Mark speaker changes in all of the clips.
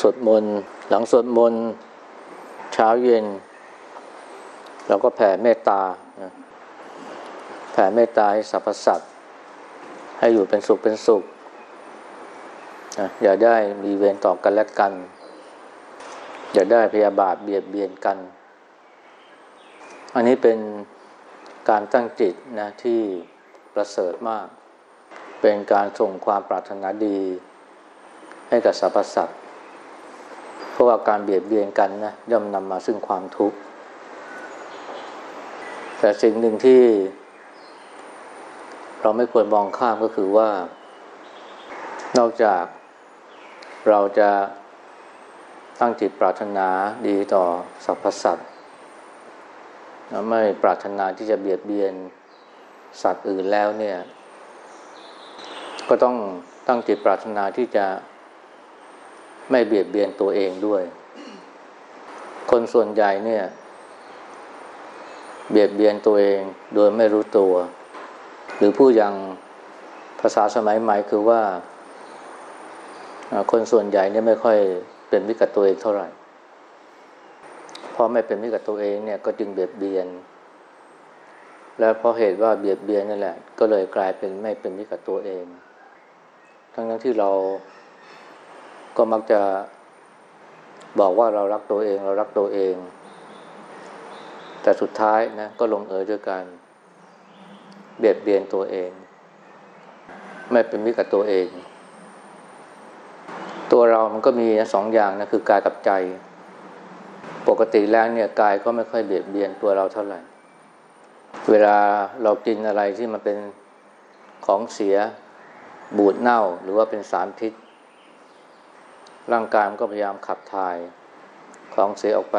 Speaker 1: สวดมนต์หลังสวดมนต์เช้าเย็น เราก็แผ่เมตตา แผ่เมตตาให้สรรพสัตว์ให้อยู่เป็นสุขเป็นสุข อย่าได้มีเวรต่อกันและกัน อย่าได้พยาบาทเบียดเบียนกัน อันนี้เป็นการตั้งจิตนะที่ประเสริฐมาก เป็นการส่งความปรารถนาดีให้กับสรรพสัตว ราะว่าการเบียดเบียนกันนะย่อมนำมาซึ่งความทุกข์แต่สิ่งหนึ่งที่ เราไม่ควรมองข้ามก็คือว่า นอกจากเราจะตั้งจิตปรารถนาดีต่อสรรพสัตว์ไม่ปรารถนาที่จะเบียดเบียนสัตว์อื่นแล้วเนี่ย ก็ต้องตั้งจิตปรารถนาที่จะ ไม่เบียดเบียนตัวเองด้วย คนส่วนใหญ่เนี่ย เบียดเบียนตัวเองโดยไม่รู้ตัว หรือผู้ยังภาษาสมัยใหม่คือว่า คนส่วนใหญ่เนี่ยไม่ค่อยเป็นมิตรกับตัวเองเท่าไหร่เพราะไม่เป็นมิตรกับตัวเองเนี่ยก็จึงเบียดเบียน และเพราะเหตุว่าเบียดเบียนนั่นแหละ ก็เลยกลายเป็นไม่เป็นมิตรกับตัวเอง ทั้งนั้นที่เรา ก็มักจะบอกว่าเรารักตัวเอง เรารักตัวเอง แต่สุดท้ายนะก็ลงเอยด้วยการเบียดเบียนตัวเอง ไม่เป็นมิตรกับตัวเอง ตัวเรามันก็มีสองอย่างนะคือกายกับใจ ปกติแล้วเนี่ยกายก็ไม่ค่อยเบียดเบียนตัวเราเท่าไหร่ เวลาเรากินอะไรที่มันเป็นของเสียบูดเน่าหรือว่าเป็นสารพิษ ร่างกายมันก็พยายามขับถ่ายของเสียออกไป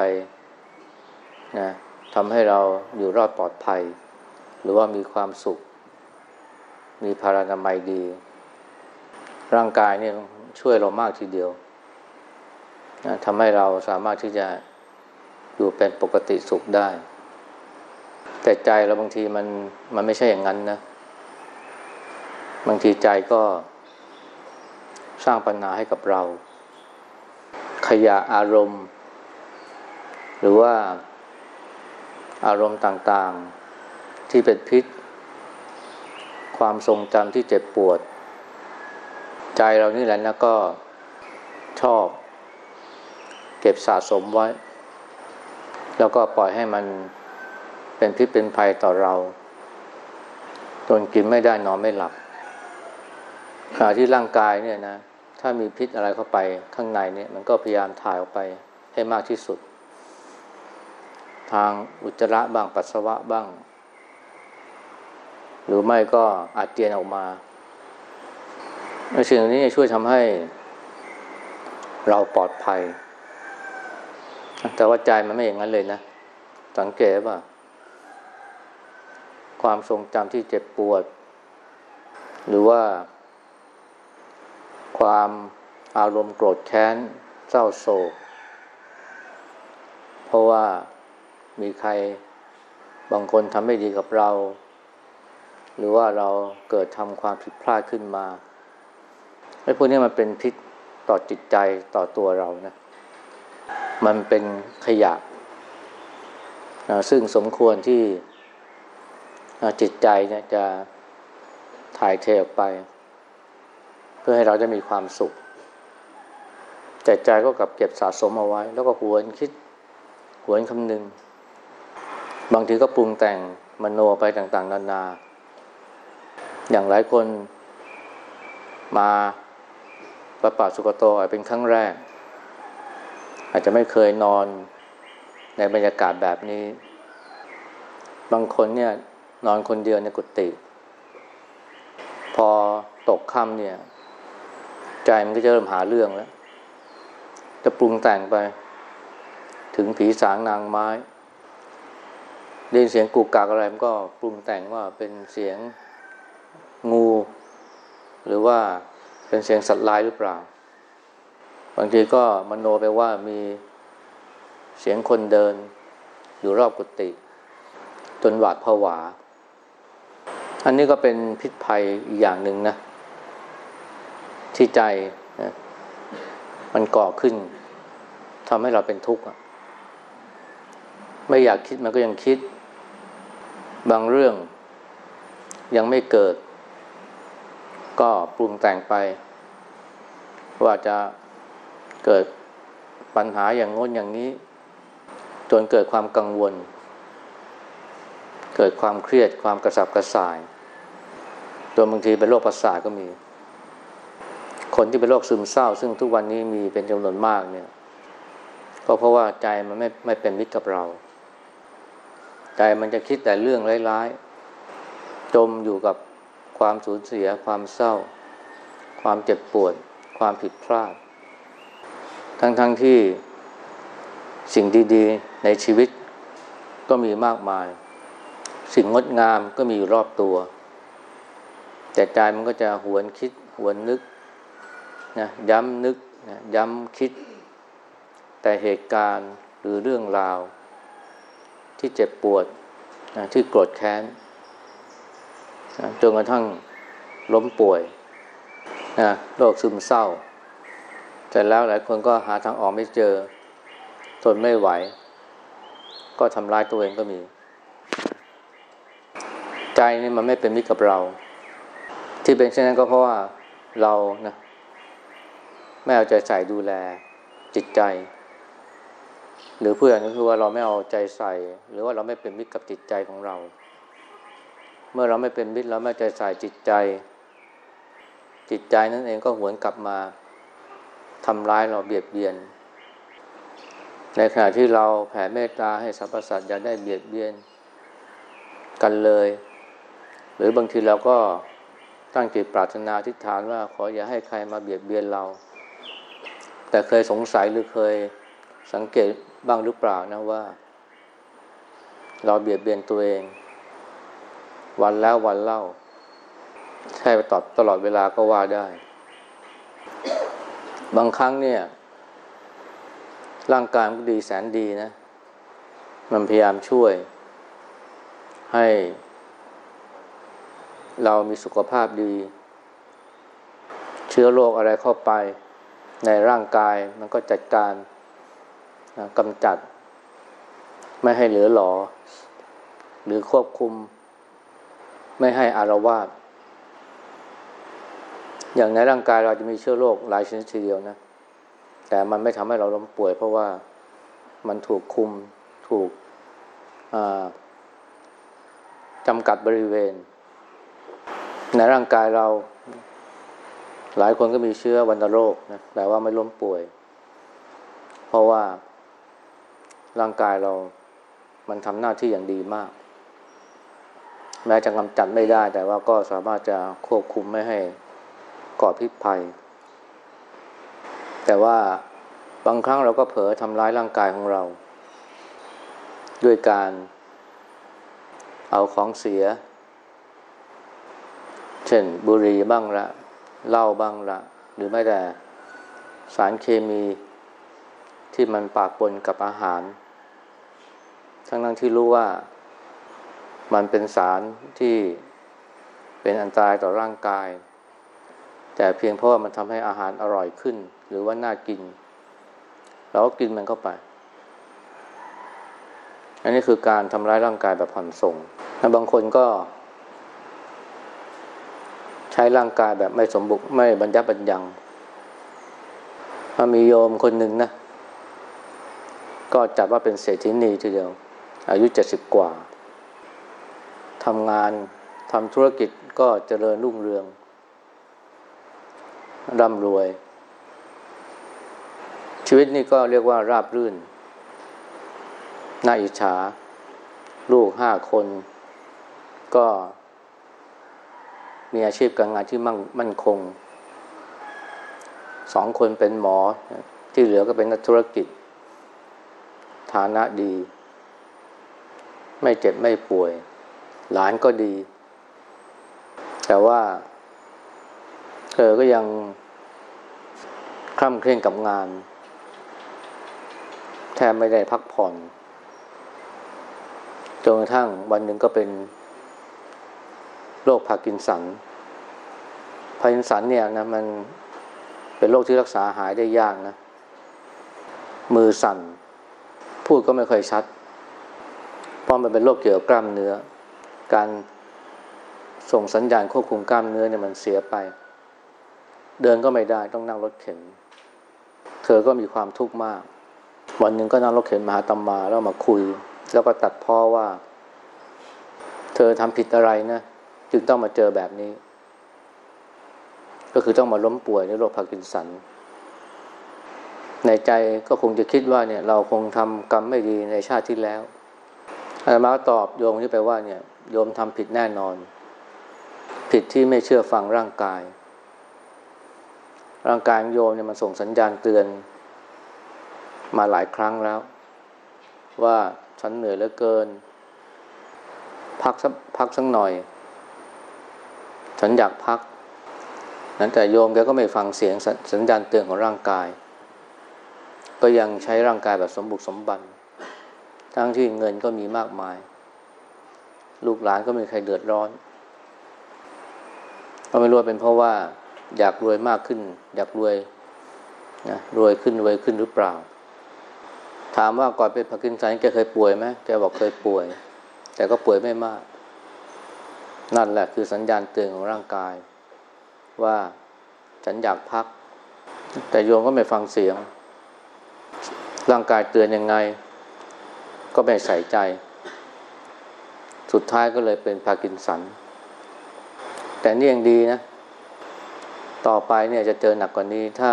Speaker 1: นะทำให้เราอยู่รอดปลอดภัย หรือว่ามีความสุข มีพารานามัยดี ร่างกายเนี่ยช่วยเรามากทีเดียวนะทำให้เราสามารถที่จะอยู่เป็นปกติสุขได้ แต่ใจเราบางทีมันมันไม่ใช่อย่างนั้นนะ บางทีใจก็สร้างปัญหาให้กับเรา ขยะอารมณ์ หรือว่าอารมณ์ต่างๆ ที่เป็นพิษ ความทรงจำที่เจ็บปวด ใจเรานี่แหละนะก็ชอบ เก็บสะสมไว้ แล้วก็ปล่อยให้มันเป็นพิษเป็นภัยต่อเราจนกินไม่ได้นอนไม่หลับขณะที่ร่างกายเนี่ยนะ ถ้ามีพิษอะไรเข้าไปข้างในเนี่ยมันก็พยายามถ่ายออกไปให้มากที่สุด ทางอุจจาระบ้างปัสสาวะบ้าง หรือไม่ก็อาจเจียนออกมาสิ่งนี้ช่วยทำให้เราปลอดภัย แต่ว่าใจมันไม่อย่างนั้นเลยนะ สังเกตว่า ความทรงจำที่เจ็บปวด หรือว่า ความอารมณ์โกรธแค้นเศร้าโศก เพราะว่ามีใครบางคนทำไม่ดีกับเรา หรือว่าเราเกิดทำความผิดพลาดขึ้นมาไอ้พวกนี้มันเป็นพิษต่อจิตใจต่อตัวเรานะ มันเป็นขยะนะซึ่งสมควรที่จิตใจเนี่ยจะถ่ายเทออกไป เพื่อให้เราได้มีความสุข แต่ใจก็กลับเก็บสะสมเอาไว้ แล้วก็หวนคิดหวนคำนึง บางทีก็ปรุงแต่งมโนไปต่างๆ นานา อย่างหลายคนมาประป่าสุกโตอาจเป็นครั้งแรก อาจจะไม่เคยนอนในบรรยากาศแบบนี้ บางคนเนี่ยนอนคนเดียวในกุฏิพอตกค่ำเนี่ย ใจมันก็จะเริ่มหาเรื่องแล้ว จะปรุงแต่งไป ถึงผีสางนางไม้ได้ยินเสียงกุกกักอะไรมันก็ปรุงแต่งว่าเป็นเสียงงู หรือว่าเป็นเสียงสัตว์ลายหรือเปล่า บางทีก็มโนไปว่ามีเสียงคนเดิน อยู่รอบกุฏิจนหวาดผวา อันนี้ก็เป็นพิษภัยอีกอย่างหนึ่งนะ ที่ใจนะมันก่อขึ้นทำให้เราเป็นทุกข์ไม่อยากคิดมันก็ยังคิด บางเรื่องยังไม่เกิด ก็ปรุงแต่งไป ว่าจะเกิดปัญหาอย่างง้นอย่างนี้ จนเกิดความกังวล เกิดความเครียดความกระสับกระส่ายจนบางทีเป็นโรคประสาทก็มี คนที่เป็นโรคซึมเศร้า ซึ่งทุกวันนี้มีเป็นจำนวนมากเนี่ย ก็เพราะว่าใจมันไม่ไม่เป็นมิตรกับเรา ใจมันจะคิดแต่เรื่องร้ายๆ จมอยู่กับความสูญเสีย ความเศร้า ความเจ็บปวด ความผิดพลาด ทั้งๆทที่สิ่งดีๆ ในชีวิตก็มีมากมาย สิ่งงดงามก็มีอยู่รอบตัว แต่ใจมันก็จะหวนคิดหวนนึก นะย้ำนึกนะย้ำคิด แต่เหตุการณ์หรือเรื่องราว ที่เจ็บปวดนะที่โกรธแค้นนะจนกระทั่งล้มป่วยนะโรคซึมเศร้าแต่แล้วหลายคนก็หาทางออกไม่เจอ ทนไม่ไหว ก็ทำร้ายตัวเองก็มี ใจนี่มันไม่เป็นมิตรกับเรา ที่เป็นเช่นนั้นก็เพราะว่าเรานะ ไม่เอาใจใส่ดูแลจิตใจ หรือเพื่อนก็คือว่าเราไม่เอาใจใส่ หรือว่าเราไม่เป็นมิตรกับจิตใจของเรา เมื่อเราไม่เป็นมิตรเราไม่ใจใส่จิตใจ จิตใจนั่นเองก็หวนกลับมาทำร้ายเราเบียดเบียน ในขณะที่เราแผ่เมตตาให้สรรพสัตว์อย่าได้เบียดเบียน กันเลย หรือบางทีเราก็ตั้งจิตปรารถนาทิฏฐานว่าขออย่าให้ใครมาเบียดเบียนเรา แต่เคยสงสัยหรือเคยสังเกตบ้างหรือเปล่านะว่า เราเบียดเบียนตัวเอง วันแล้ววันเล่า ใช่ตอบตลอดเวลาก็ว่าได้ บางครั้งเนี่ย ร่างกายมันดีแสนดีนะ มันพยายามช่วย ให้ เรามีสุขภาพดี เชื้อโรคอะไรเข้าไป ในร่างกายมันก็จัดการกำจัด ไม่ให้เหลือหลอ หรือควบคุม ไม่ให้อารวาสอย่างในร่างกายเราจะมีเชื้อโรคหลายชนิดทีเดียวนะ แต่มันไม่ทำให้เราล้มป่วย เพราะว่ามันถูกคุมถูกจำกัดบริเวณ ในร่างกายเรา หลายคนก็มีเชื้อวัณโรคนะแต่ว่าไม่ล้มป่วย เพราะว่าร่างกายเรามันทำหน้าที่อย่างดีมาก แม้จะกำจัดไม่ได้ แต่ว่าก็สามารถจะควบคุมไม่ให้ก่อพิษภัย แต่ว่าบางครั้งเราก็เผลอทำร้ายร่างกายของเรา ด้วยการเอาของเสีย เช่นบุหรี่บ้างละ เหล้าบ้างละหรือไม่แต่สารเคมีที่มันปากปนกับอาหาร ทั้งนั้นที่รู้ว่ามันเป็นสารที่เป็นอันตรายต่อร่างกาย แต่เพียงเพราะว่ามันทำให้อาหารอร่อยขึ้น หรือว่าน่ากิน เราก็กินมันเข้าไป อันนี้คือการทำร้ายร่างกายแบบผ่อนส่งบางคนก็ ช้ร่างกายแบบไม่สมบุกไม่บรรยับบรรยังมามีโยมคนหนึ่งนะ ก็จัดว่าเป็นเศรษฐินีทีเดียว อายุเจ็ดสิบกว่าทำงานทำธุรกิจก็เจริญรุ่งเรืองร่ำรวย ชีวิตนี่ก็เรียกว่าราบรื่น น่าอิจฉา ลูกห้าคน ก็ มีอาชีพการงานที่มั่งมั่นคงสองคนเป็นหมอที่เหลือก็เป็นนักธุรกิจ ฐานะดี ไม่เจ็บไม่ป่วย หลานก็ดี แต่ว่าเธอก็ยังคร่ำเคร่งกับงาน แทบไม่ได้พักผ่อนจนกระทั่งวันหนึ่งก็เป็น โรคพาร์กินสัน พาร์กินสันเนี่ยนะมันเป็นโรคที่รักษาหายได้ยากนะ มือสั่น พูดก็ไม่ค่อยชัด เพราะมันเป็นโรคเกี่ยวกับกล้ามเนื้อ การส่งสัญญาณควบคุมกล้ามเนื้อเนี่ยมันเสียไป เดินก็ไม่ได้ต้องนั่งรถเข็น เธอก็มีความทุกข์มาก วันหนึ่งก็นั่งรถเข็นมาหาอาตมาแล้วมาคุย แล้วก็ตัดพ้อว่า เธอทำผิดอะไรนะ จึงต้องมาเจอแบบนี้ ก็คือต้องมาล้มป่วยในโรคพาร์กินสัน ในใจก็คงจะคิดว่าเนี่ยเราคงทำกรรมไม่ดีในชาติที่แล้วอาตมาตอบโยมที่ไปว่าเนี่ยโยมทำผิดแน่นอน ผิดที่ไม่เชื่อฟังร่างกาย ร่างกายของโยมเนี่ยมันส่งสัญญาณเตือนมาหลายครั้งแล้ว ว่าฉันเหนื่อยเหลือเกิน พักสักพักสักหน่อย ฉันอยากพักนั้นแต่โยมแกก็ไม่ฟังเสียงสสัญญาณเตือนของร่างกาย ก็ยังใช้ร่างกายแบบสมบุกสมบัน ทั้งที่เงินก็มีมากมาย ลูกหลานก็ไม่มีใครเดือดร้อน ก็ไม่รู้เป็นเพราะว่า อยากรวยมากขึ้น อยากรวยนะรวยขึ้นรวยขึ้นหรือเปล่า ถามว่าก่อนเป็นพาร์กินสันแกเคยป่วยไหมแกบอกเคยป่วย แต่ก็ป่วยไม่มาก นั่นแหละคือสัญญาณเตือนของร่างกาย ว่าฉันอยากพัก แต่โยมก็ไม่ฟังเสียง ร่างกายเตือนยังไง ก็ไม่ใส่ใจ สุดท้ายก็เลยเป็นพากินสัน แต่นี่ยังดีนะ ต่อไปเนี่ยจะเจอหนักกว่านี้ถ้า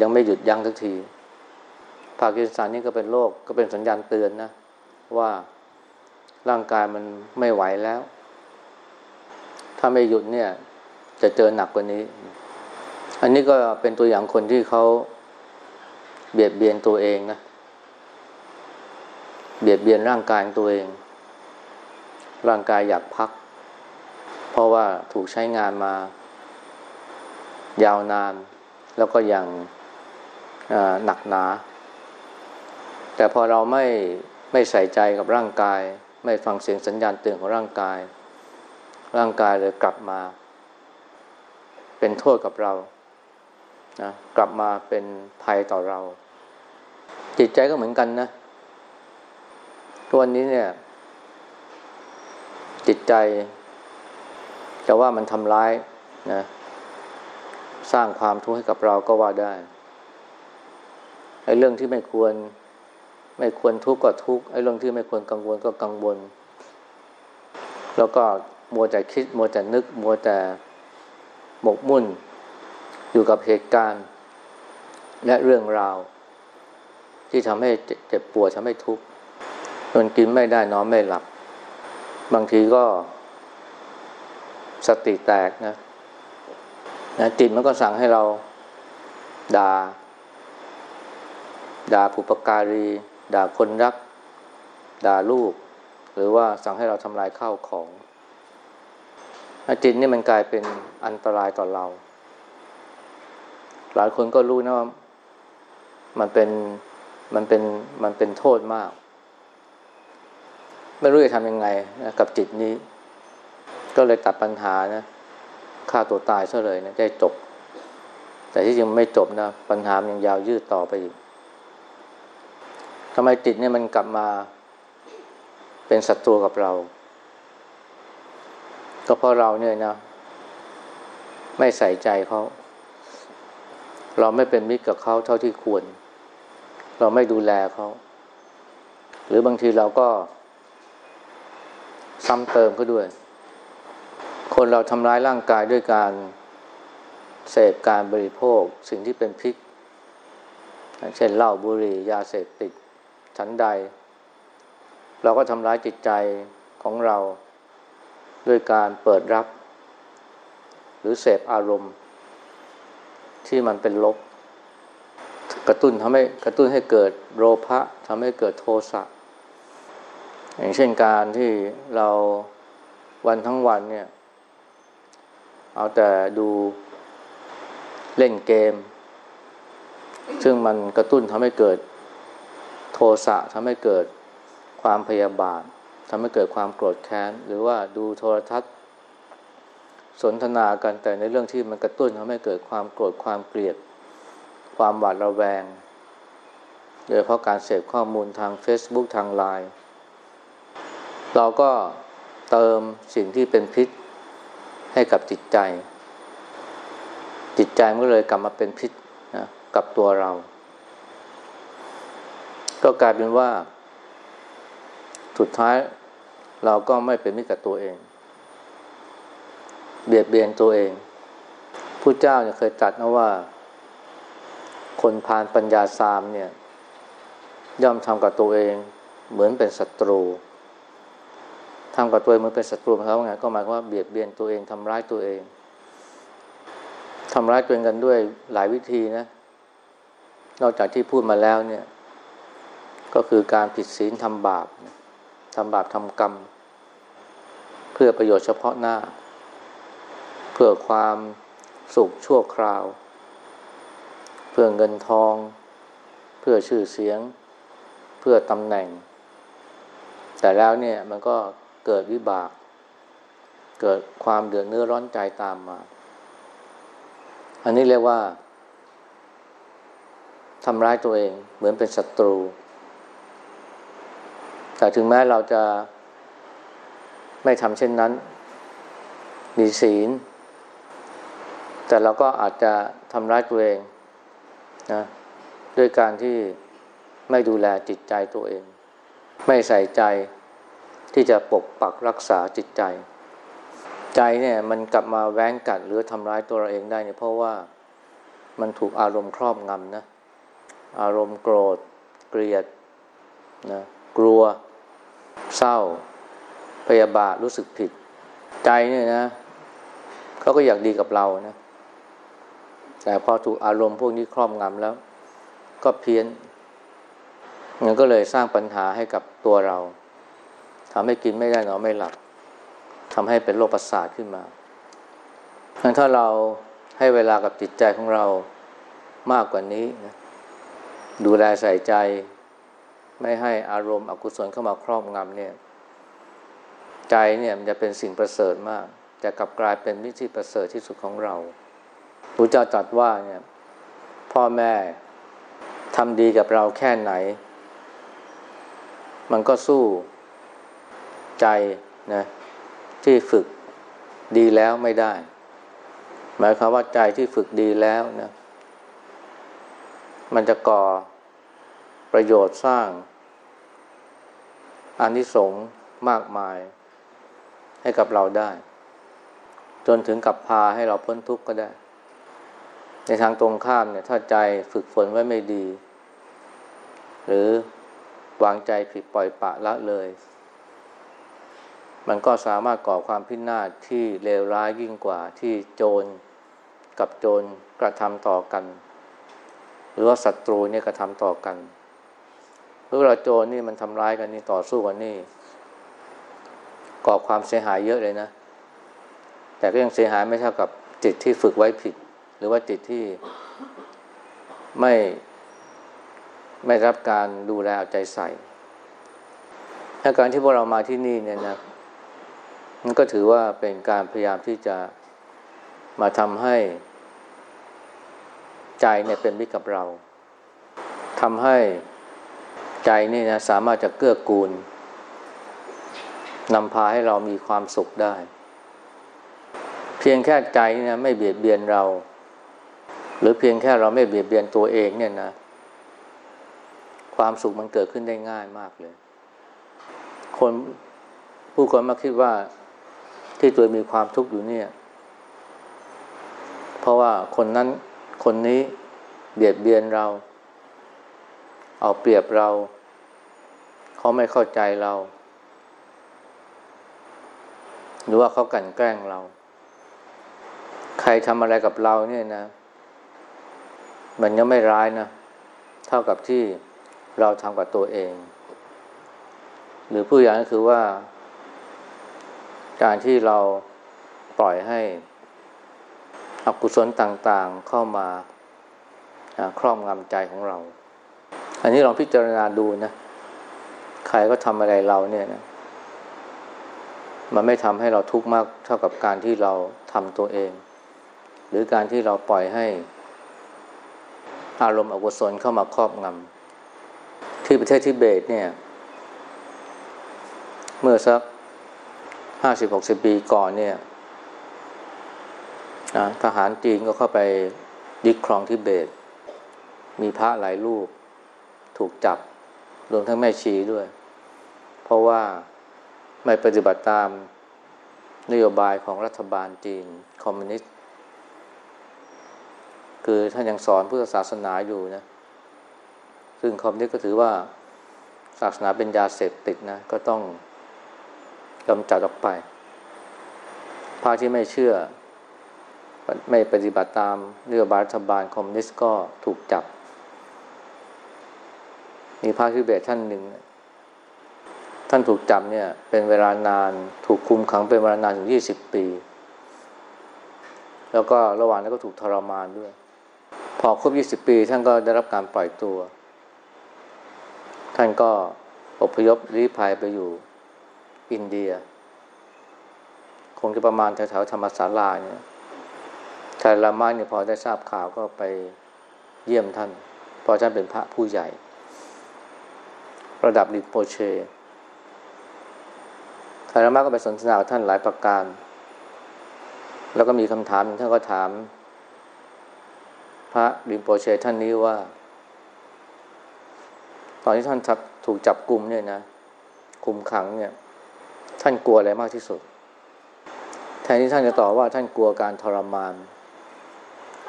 Speaker 1: ยังไม่หยุดยั้งทักทีพากินสันนี่ก็เป็นโรคก็เป็นสัญญาณเตือนนะ ว่าร่างกายมันไม่ไหวแล้ว ถ้าไม่หยุดเนี่ย จะเจอหนักกว่านี้ อันนี้ก็เป็นตัวอย่างคนที่เขาเบียดเบียนตัวเองนะ เบียดเบียนร่างกายตัวเอง ร่างกายอยากพัก เพราะว่าถูกใช้งานมายาวนาน แล้วก็อย่างหนักหนา แต่พอเราไม่ไม่ใส่ใจกับร่างกาย ไม่ฟังเสียงสัญญาณเตือนของร่างกาย ร่างกายเลยกลับมา เป็นโทษกับเรานะกลับมาเป็นภัยต่อเรา จิตใจก็เหมือนกันนะทุกวันนี้เนี่ย จิตใจแต่ว่ามันทำร้ายนะสร้างความทุกข์ให้กับเราก็ว่าได้ไอ้เรื่องที่ไม่ควร ไม่ควรทุกข์ก็ทุกข์ไอ้เรื่องที่ไม่ควรกังวลก็กังวล แล้วก็ มัวแต่คิด มัวแต่นึก มัวแต่หมกมุ่น อยู่กับเหตุการณ์ และเรื่องราว ที่ทำให้เจ็บปวดทำให้ทุกข์จนกินไม่ได้นอนไม่หลับ บางทีก็ สติแตกนะนะจิตมันก็สั่งให้เราด่าด่าผู้ปการี ด่าคนรัก ด่าลูก หรือว่าสั่งให้เราทำลายข้าวของ จิตนี่มันกลายเป็นอันตรายต่อเรา หลายคนก็รู้นะว่ามันเป็นมันเป็นมันเป็นโทษมาก ไม่รู้จะทำยังไงนะกับจิตนี้ ก็เลยตัดปัญหานะฆ่าตัวตายซะเลยนะได้จบ แต่ที่จริงไม่จบนะปัญหามันยังยาวยืดต่อไปอีกทำไมจิตเนี่ยมันกลับมาเป็นศัตรูกับเรา ก็เพราะเราเนี่ยนะ ไม่ใส่ใจเขา เราไม่เป็นมิตรกับเขาเท่าที่ควร เราไม่ดูแลเขาหรือบางทีเราก็ ซ้ำเติมเขาด้วย คนเราทำร้ายร่างกายด้วยการเสพการบริโภคสิ่งที่เป็นพิษเช่นเหล้าบุหรี่ยาเสพติดฉันใด เราก็ทำร้ายจิตใจของเรา ด้วยการเปิดรับ หรือเสพอารมณ์ ที่มันเป็นลบ กระตุ้นทำให้กระตุ้นให้เกิดโลภะทำให้เกิดโทสะอย่างเช่นการที่เราวันทั้งวันเนี่ย เอาแต่ดูเล่นเกม ซึ่งมันกระตุ้นทำให้เกิดโทสะทำให้เกิดความพยาบาท ทำให้เกิดความโกรธแค้น หรือว่าดูโทรทัศน์ สนทนากันแต่ในเรื่องที่มันกระตุ้นทำให้เกิดความโกรธความเกลียด ความหวาดระแวง โดยเพราะการเสพข้อมูลทาง Facebook ทางไลน์เราก็เติมสิ่งที่เป็นพิษให้กับจิตใจ จิตใจมันก็เลยกลับมาเป็นพิษนะกับตัวเรา ก็กลายเป็นว่า สุดท้าย เราก็ไม่เป็นมิตรกับตัวเอง เบียดเบียนตัวเองผู้เจ้าเนี่ยเคยตรัสนะว่า คนพานปัญญาสามเนี่ย ย่อมทำกับตัวเอง เหมือนเป็นศัตรูทำกับตัวเองมันเป็นศัตรูเขาไงก็หมายความว่าเบียดเบียนตัวเองทำร้ายตัวเองทำร้ายตัวเองกันด้วยหลายวิธีนะนอกจากที่พูดมาแล้วเนี่ย ก็คือการผิดศีลทำบาป ทำบาปทำกรรม เพื่อประโยชน์เฉพาะหน้า เพื่อความสุขชั่วคราว เพื่อเงินทอง เพื่อชื่อเสียง เพื่อตำแหน่ง แต่แล้วเนี่ยมันก็เกิดวิบาก เกิดความเดือดเนื้อร้อนใจตามมา อันนี้เรียกว่าทำร้ายตัวเองเหมือนเป็นศัตรู แต่ถึงแม้เราจะไม่ทำเช่นนั้น มีศีล แต่เราก็อาจจะทำร้ายตัวเองนะด้วยการที่ไม่ดูแลจิตใจตัวเอง ไม่ใส่ใจที่จะปกปักรักษาจิตใจ ใจเนี่ยมันกลับมาแว้งกัดหรือทำร้ายตัวเราเองได้เนี่ยเพราะว่ามันถูกอารมณ์ครอบงำนะ อารมณ์โกรธ เกลียดนะกลัว เศร้า พยาบาทรู้สึกผิด ใจเนี่ยนะเขาก็อยากดีกับเรานะ แต่พอถูกอารมณ์พวกนี้ครอบงำแล้ว ก็เพี้ยนมันก็เลยสร้างปัญหาให้กับตัวเราทำให้กินไม่ได้นอนไม่หลับทำให้เป็นโรคประสาทขึ้นมาถ้าเราให้เวลากับจิตใจของเรามากกว่านี้นะดูแลใส่ใจ ไม่ให้อารมณ์อกุศลเข้ามาครอบงำเนี่ย ใจเนี่ยมันจะเป็นสิ่งประเสริฐมาก จะกลับกลายเป็นมิตรประเสริฐที่สุดของเราพระเจ้าตรัสว่าเนี่ย พ่อแม่ทำดีกับเราแค่ไหน มันก็สู้ใจนะที่ฝึกดีแล้วไม่ได้ หมายความว่าใจที่ฝึกดีแล้วนะมันจะก่อ ประโยชน์สร้างอานิสงส์มากมายให้กับเราได้ จนถึงกับพาให้เราพ้นทุกข์ก็ได้ ในทางตรงข้ามเนี่ย ถ้าใจฝึกฝนไว้ไม่ดี หรือวางใจผิดปล่อยปะละเลย มันก็สามารถก่อความพินาศที่เลวร้ายยิ่งกว่าที่โจรกับโจรกระทำต่อกัน หรือว่าศัตรูเนี่ยกระทำต่อกัน เมื่อเราโจรนี่มันทำร้ายกันนี่ต่อสู้กันนี่ก่อความเสียหายเยอะเลยนะ แต่ก็ยังเสียหายไม่เท่ากับจิตที่ฝึกไว้ผิด หรือว่าจิตที่ไม่ไม่รับการดูแลเอาใจใส่ถ้าการที่พวกเรามาที่นี่เนี่ยนะมันก็ถือว่าเป็นการพยายามที่จะมาทำให้ใจเนี่ยเป็นมิตรกับเราทำให้ ใจนี่นะสามารถจะเกื้อกูลนำพาให้เรามีความสุขได้ เพียงแค่ใจนะไม่เบียดเบียนเรา หรือเพียงแค่เราไม่เบียดเบียนตัวเองเนี่ยนะ ความสุขมันเกิดขึ้นได้ง่ายมากเลย คนผู้คนมาคิดว่าที่ตัวมีความทุกข์อยู่เนี่ย เพราะว่าคนนั้นคนนี้เบียดเบียนเรา เอาเปรียบเรา เขาไม่เข้าใจเรา หรือว่าเขากันแกล้งเรา ใครทำอะไรกับเราเนี่ยนะ มันยังไม่ร้ายนะ เท่ากับที่เราทำกับตัวเอง หรือผู้อย่างก็คือว่า การที่เราปล่อยให้อกุศลต่างๆเข้ามาครอบงำใจของเรา อันนี้ลองพิจารณาดูนะ ใครก็ทำอะไรเราเนี่ยนะ มันไม่ทำให้เราทุกข์มากเท่ากับการที่เราทำตัวเอง หรือการที่เราปล่อยให้ อารมณ์อกุศลเข้ามาครอบงำที่ประเทศทิเบตเนี่ย เมื่อสักห้าสิบหกสิบปีก่อนเนี่ยทหารจีนก็เข้าไปยึดครองทิเบต มีพระหลายรูป ถูกจับ รวมทั้งแม่ชีด้วย เพราะว่าไม่ปฏิบัติตามนโยบายของรัฐบาลจีน คอมมิวนิสต์ คือท่านยังสอนพุทธศาสนาอยู่นะ ซึ่งคอมมิวนิสต์ก็ถือว่าศาสนาเป็นยาเสพติดนะ ก็ต้องกำจัดออกไปพระที่ไม่เชื่อ ไม่ปฏิบัติตามนโยบายรัฐบาลคอมมิวนิสต์ก็ถูกจับ มีพระทิเบตท่านหนึ่ง ท่านถูกจับเนี่ย เป็นเวลานานถูกคุมขังเป็นเวลานานถึงยี่สิบปี แล้วก็ระหว่างนั้นก็ถูกทรมานด้วย พอครบยี่สิบปี ท่านก็ได้รับการปล่อยตัว ท่านก็อพยพลี้ภัยไปอยู่อินเดีย คงจะประมาณแถวๆธรรมศาลาเนี่ยชายลามาเนี่ยพอได้ทราบข่าวก็ไปเยี่ยมท่านเพราะท่านเป็นพระผู้ใหญ่ ระดับดิโปเชชายมาก็ไปสนทนาท่านหลายประการ แล้วก็มีคำถามท่านก็ถาม พระดิโปเชท่านนี้ว่า ตอนที่ท่านถูกจับกลุ่มเนี่ยนะคุมขังเนี่ย ท่านกลัวอะไรมากที่สุด แทนที่ท่านจะตอบว่าท่านกลัวการทรมาน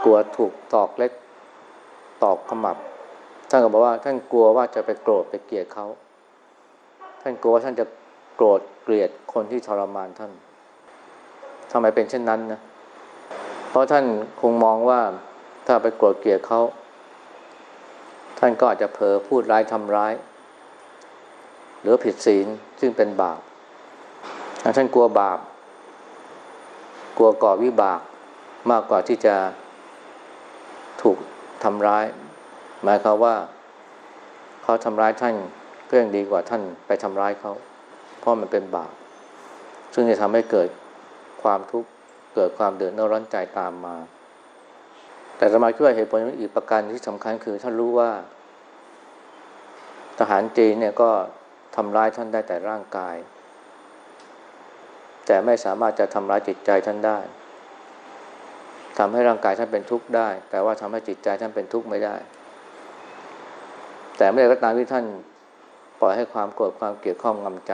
Speaker 1: กลัวถูกตอกเล็ก ตอกขมับ ท่านก็บอกว่าท่านกลัวว่าจะไปโกรธไปเกลียดเขา ท่านกลัวว่าท่านจะโกรธเกลียดคนที่ทรมานท่านทำไมเป็นเช่นนั้นนะ เพราะท่านคงมองว่าถ้าไปโกรธเกลียดเขา ท่านก็อาจจะเผลอพูดร้ายทำร้าย หรือผิดศีลซึ่งเป็นบาป ท่านกลัวบาป กลัวก่อวิบากมากกว่าที่จะถูกทำร้าย หมายความว่า เขาทำร้ายท่านก็ยังดีกว่าท่านไปทำร้ายเขา เพราะมันเป็นบาปซึ่งจะทำให้เกิดความทุกข์เกิดความเดือดร้อนใจตามมา แต่สมาคิดว่าเหตุผลอีกประการที่สำคัญคือท่านรู้ว่า ทหารจีนเนี่ยก็ทำร้ายท่านได้แต่ร่างกาย แต่ไม่สามารถจะทำร้ายจิตใจท่านได้ทำให้ร่างกายท่านเป็นทุกข์ได้ แต่ว่าทำให้จิตใจท่านเป็นทุกข์ไม่ได้ แต่ไม่ได้ก็ตามที่ท่านปล่อยให้ความโกรธความเกลียดข้องงำใจ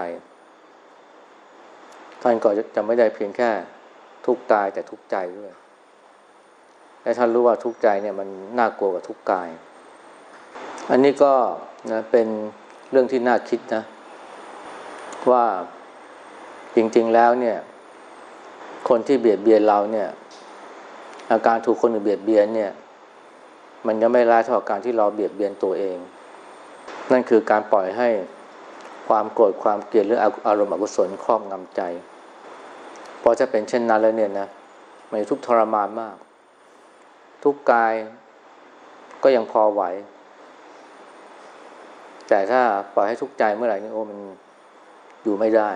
Speaker 1: ท่านก็จะไม่ได้เพียงแค่ทุกข์กายแต่ทุกข์ใจด้วย และท่านรู้ว่าทุกข์ใจเนี่ยมันน่ากลัวกว่าทุกข์กาย อันนี้ก็นะเป็นเรื่องที่น่าคิดนะ ว่าจริง ๆแล้วเนี่ย คนที่เบียดเบียนเราเนี่ย อาการถูกคนอื่นเบียดเบียนเนี่ย มันยังไม่ร้ายเท่าการที่เราเบียดเบียนตัวเอง นั่นคือการปล่อยให้ความโกรธความเกลียดหรืออารมณ์อกุศลครอบงำใจพอจะเป็นเช่นนั้นแล้วเนี่ยนะมันทุกทรมานมาก ทุกกายก็ยังพอไหว แต่ถ้าปล่อยให้ทุกใจเมื่อไหร่นี่โอ้มันอยู่ไม่ได้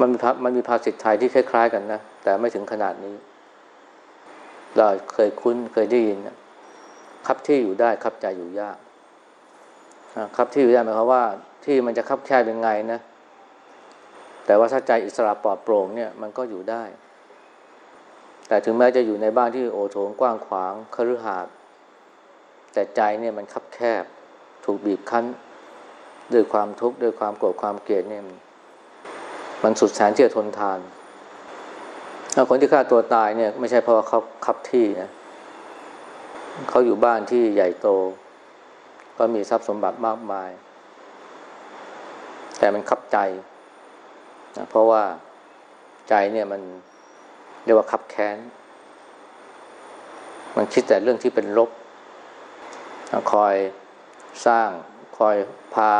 Speaker 1: มันมีมันมีภาษิตไทยที่คล้าย ๆ กันนะ แต่ไม่ถึงขนาดนี้ เราเคยคุ้นเคยได้ยินนะ ครับที่อยู่ได้ครับใจอยู่ยาก ครับที่อยู่ได้หมายความว่าที่มันจะคับแคบยังไงนะ แต่ว่าถ้าใจอิสระปลอดโปร่งเนี่ยมันก็อยู่ได้ แต่ถึงแม้จะอยู่ในบ้านที่โอโถงกว้างขวางคฤหาสน์แต่ใจเนี่ยมันคับแคบ ถูกบีบคั้นด้วยความทุกข์ด้วยความโกรธความเกลียดเนี่ยมันสุดแสนที่จะทนทานคนที่ฆ่าตัวตายเนี่ยไม่ใช่เพราะเขาคับที่นะเขาอยู่บ้านที่ใหญ่โต ก็มีทรัพย์สมบัติมากมาย แต่มันคับใจนะเพราะว่าใจเนี่ยมันเรียกว่าคับแค้น มันคิดแต่เรื่องที่เป็นลบ คอยสร้างคอยพา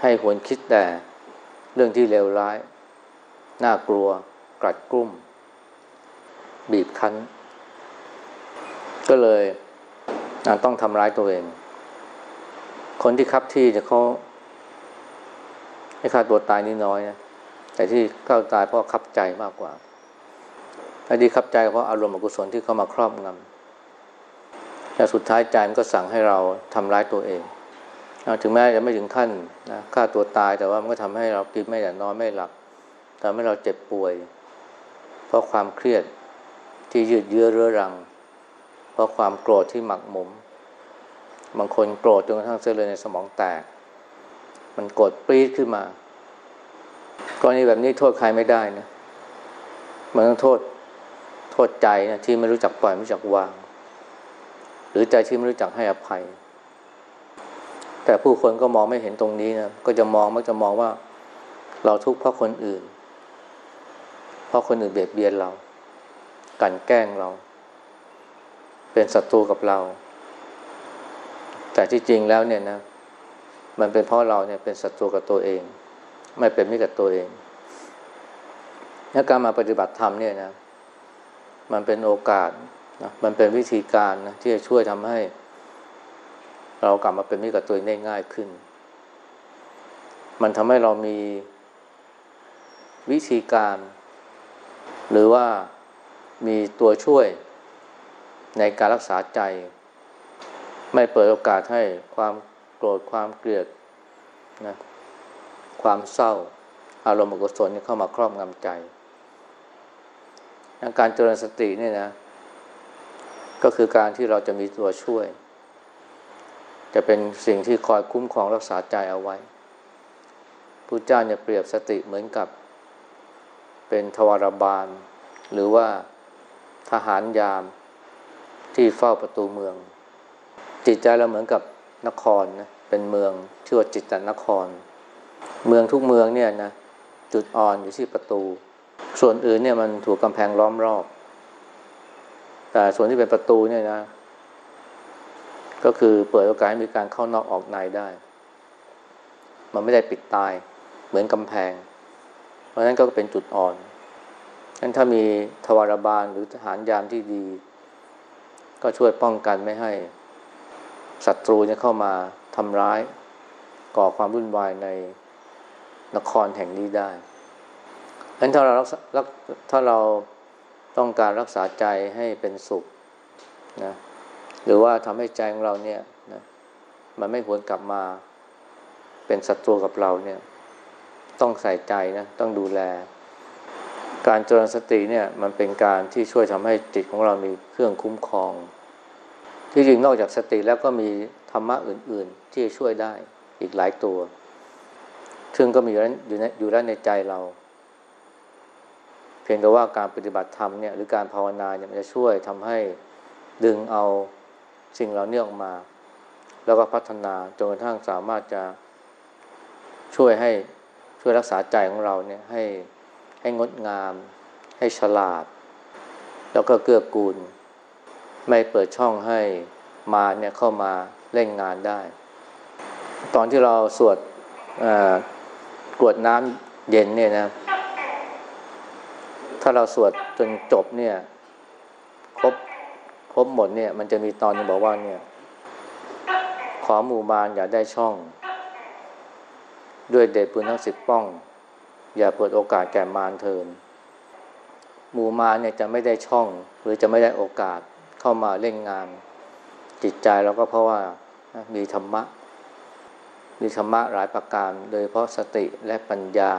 Speaker 1: ให้หวนคิดแต่เรื่องที่เลวร้าย น่ากลัว กลัดกลุ้ม บีบคั้น ก็เลย ต้องทำร้ายตัวเอง คนที่คับที่จะเขาไอ้ฆ่าตัวตายนี่น้อยนะแต่ที่ฆ่าตายเพราะขับใจมากกว่าไอ้ที่ขับใจเพราะอารมณ์อกุศลที่เข้ามาครอบงำแต่สุดท้ายใจมันก็สั่งให้เราทำร้ายตัวเองถึงแม้จะไม่ถึงขั้นนะฆ่าตัวตายแต่ว่ามันก็ทำให้เรากินไม่ได้นอนไม่หลับทำให้เราเจ็บป่วย เพราะความเครียดที่ยืดเยื้อเรื้อรัง เพราะความโกรธที่หมักหมม บางคนโกรธจนกระทั่งเส้นเลือดในสมองแตก มันโกรธปรี๊ดขึ้นมากรณีแบบนี้โทษใครไม่ได้นะ มันต้องโทษโทษใจนะที่ไม่รู้จักปล่อยไม่รู้จักวาง หรือใจที่ไม่รู้จักให้อภัย แต่ผู้คนก็มองไม่เห็นตรงนี้นะก็จะมองมักจะมองว่า เราทุกข์เพราะคนอื่น เพราะคนอื่นเบียดเบียนเรา กันแกล้งเรา เป็นศัตรูกับเรา แต่ที่จริงแล้วเนี่ยนะ มันเป็นเพราะเราเนี่ยเป็นศัตรูกับตัวเอง ไม่เป็นมิตรกับตัวเองและการมาปฏิบัติธรรมเนี่ยนะ มันเป็นโอกาสนะมันเป็นวิธีการนะที่จะช่วยทำให้ เรากลับมาเป็นมิตรกับตัวเองได้ง่ายขึ้น มันทำให้เรามีวิธีการ หรือว่ามีตัวช่วย ในการรักษาใจ ไม่เปิดโอกาสให้ความโกรธความเกลียดนะความเศร้า อารมณ์อกุศลเข้ามาครอบงำใจการเจริญสตินี่นะ ก็คือการที่เราจะมีตัวช่วย จะเป็นสิ่งที่คอยคุ้มครองรักษาใจเอาไว้ผู้เจ้าเนี่ยเปรียบสติเหมือนกับ เป็นทวารบาล หรือว่าทหารยาม ที่เฝ้าประตูเมือง จิตใจเราเหมือนกับนครนะเป็นเมืองชื่อว่าจิตตนคร เมืองทุกเมืองเนี่ยนะจุดอ่อนอยู่ที่ประตู ส่วนอื่นเนี่ยมันถูกกำแพงล้อมรอบ แต่ส่วนที่เป็นประตูเนี่ยนะ ก็คือเปิดโอกาสให้มีการเข้านอกออกในได้ มันไม่ได้ปิดตาย เหมือนกำแพง เพราะฉะนั้นก็เป็นจุดอ่อนนั้นถ้ามีทวารบาลหรือทหารยามที่ดี ก็ช่วยป้องกันไม่ให้ศัตรูเนี่ยเข้ามาทำร้าย ก่อความวุ่นวายในนครแห่งนี้ได้ฉะนั้นถ้าเราถ้าเราต้องการรักษาใจให้เป็นสุขนะหรือว่าทำให้ใจของเราเนี่ยนะมันไม่หวนกลับมาเป็นศัตรูกับเราเนี่ย ต้องใส่ใจนะ ต้องดูแล การเจริญสติเนี่ยมันเป็นการที่ช่วยทำให้จิตของเรามีเครื่องคุ้มครอง ที่จริงนอกจากสติแล้วก็มีธรรมะอื่น ๆ ที่ช่วยได้อีกหลายตัว ซึ่งก็มีอยู่ในอยู่แล้วในใจเรา เพียงแต่ว่าการปฏิบัติธรรมเนี่ยหรือการภาวนาเนี่ยมันจะช่วยทำให้ดึงเอาสิ่งเหล่านี้ออกมา แล้วก็พัฒนาจนกระทั่งสามารถจะช่วยให้ช่วยรักษาใจของเราเนี่ยให้ ให้งดงาม ให้ฉลาด แล้วก็เกื้อกูล ไม่เปิดช่องให้มาเนี่ยเข้ามาเล่นงานได้ ตอนที่เราสวดกวดน้ำเย็นเนี่ยนะ ถ้าเราสวดจนจบเนี่ย ครบครบหมดเนี่ย มันจะมีตอนนึงบอกว่าเนี่ย ขอหมู่มารอย่าได้ช่อง ด้วยเดชปืนทั้งสิบป้อง อย่าเปิดโอกาสแก่มารเทินหมู่มารเนี่ยจะไม่ได้ช่อง หรือจะไม่ได้โอกาสเข้ามาเล่นงาน จิตใจเราก็เพราะว่ามีธรรมะ มีธรรมะหลายประการ โดยเพราะสติและปัญญา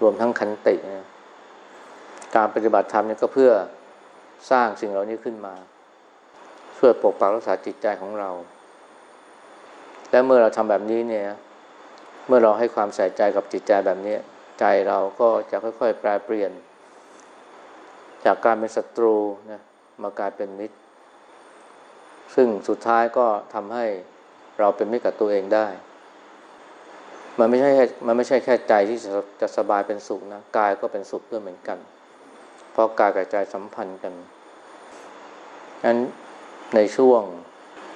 Speaker 1: รวมทั้งคันตินะการปฏิบัติธรรมนี่ก็เพื่อสร้างสิ่งเหล่านี้ขึ้นมา ช่วยปกปักรักษาจิตใจของเรา และเมื่อเราทำแบบนี้เนี่ย เมื่อเราให้ความใส่ใจกับจิตใจแบบนี้ ใจเราก็จะค่อยๆ แปลเปลี่ยน จากการเป็นศัตรูนะมากลายเป็นมิตร ซึ่งสุดท้ายก็ทำให้เราเป็นมิตรกับตัวเองได้ มันไม่ใช่มันไม่ใช่แค่ใจที่จะจะสบายเป็นสุขนะกายก็เป็นสุขด้วยเหมือนกัน เพราะกายกับใจสัมพันธ์กันนั้นในช่วง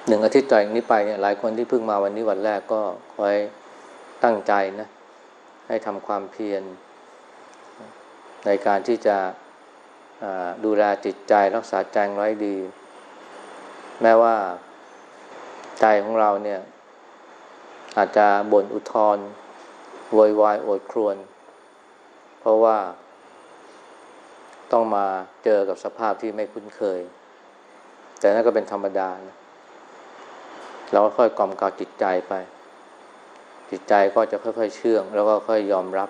Speaker 1: หนึ่งอาทิตย์ต่อจากนี้ไปเนี่ยหลายคนที่เพิ่งมาวันนี้วันแรกก็คอยตั้งใจนะ ให้ทำความเพียร ในการที่จะดูแลจิตใจรักษาใจไว้ดี แม้ว่าใจของเราเนี่ย อาจจะบ่นอุทธรโวยวายโอดครวน เพราะว่าต้องมาเจอกับสภาพที่ไม่คุ้นเคย แต่นั่นก็เป็นธรรมดานะเราก็ค่อยกล่อมกล่าวจิตใจไป จิตใจก็จะค่อยๆเชื่อง แล้วก็ค่อยยอมรับ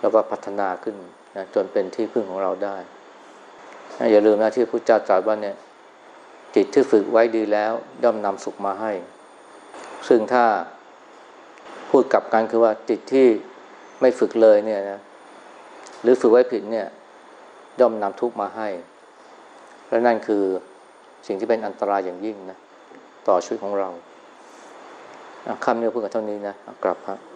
Speaker 1: แล้วก็พัฒนาขึ้นนะจนเป็นที่พึ่งของเราได้ อย่าลืมนะที่พระเจ้าตรัสว่าเนี่ย จิตที่ฝึกไว้ดีแล้วย่อมนำสุขมาให้ ซึ่งถ้าพูดกลับกันคือว่าจิตที่ไม่ฝึกเลยเนี่ยนะหรือฝึกไว้ผิดเนี่ย ย่อมนำทุกมาให้ และนั่นคือสิ่งที่เป็นอันตรายอย่างยิ่งนะ ต่อชีวิตของเรา คำนี้พูดกันเท่านี้นะกลับครับ